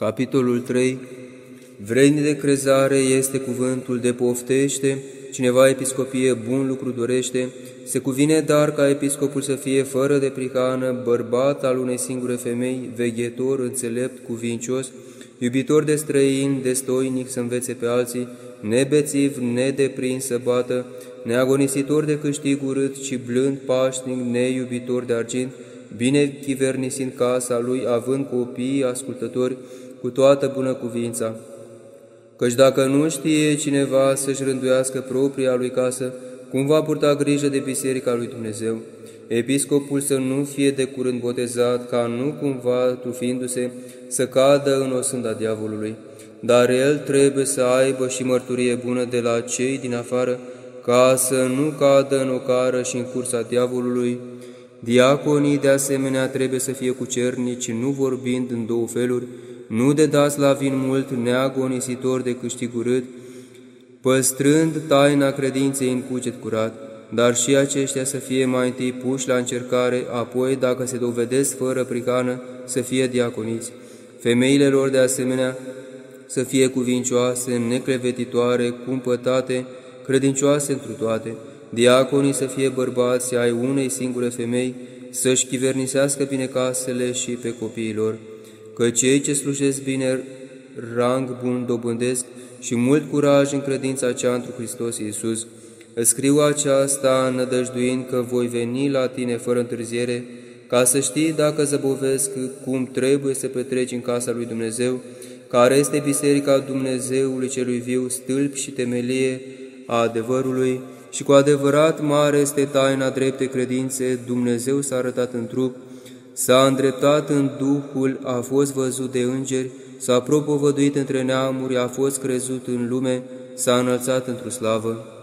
Capitolul 3 Vrednic de crezare este cuvântul de poftește, cineva episcopie bun lucru dorește, se cuvine dar ca episcopul să fie fără de pricană, bărbat al unei singure femei, veghetor, înțelept, cuvincios, iubitor de străini, destoinic să învețe pe alții, nebețiv, nedeprins să bată, neagonisitor de câștig urât, ci blând, pașnic, neiubitor de argint, bine chivernisind casa lui, având copii ascultători, cu toată bună cuvința. Căci dacă nu știe cineva să-și rânduiască propria lui casă, cum va purta grijă de biserica lui Dumnezeu? Episcopul să nu fie de curând botezat, ca nu cumva, tufindu-se, să cadă în osânda diavolului. Dar el trebuie să aibă și mărturie bună de la cei din afară, ca să nu cadă în ocară și în cursa diavolului. Diaconii, de asemenea, trebuie să fie cucernici, nu vorbind în două feluri, nu de dați la vin mult, neagonisitor de câștig urât, păstrând taina credinței în cuget curat, dar și aceștia să fie mai întâi puși la încercare, apoi, dacă se dovedesc fără pricană, să fie diaconiți. Femeile lor, de asemenea, să fie cuvincioase, necrevetitoare, cumpătate, credincioase întru toate, diaconii să fie bărbați ai unei singure femei, să-și chivernisească bine casele și pe copiilor că cei ce slujesc bine rang bun dobândesc și mult curaj în credința cea întru Hristos Iisus. Îți scriu aceasta nădăjduind că voi veni la tine fără întârziere, ca să știi dacă zăbovesc cum trebuie să petreci în casa lui Dumnezeu, care este Biserica Dumnezeului celui viu, stâlp și temelie a adevărului, și cu adevărat mare este taina drepte credințe, Dumnezeu s-a arătat în trup, s-a îndreptat în Duhul, a fost văzut de îngeri, s-a propovăduit între neamuri, a fost crezut în lume, s-a înălțat într-o slavă.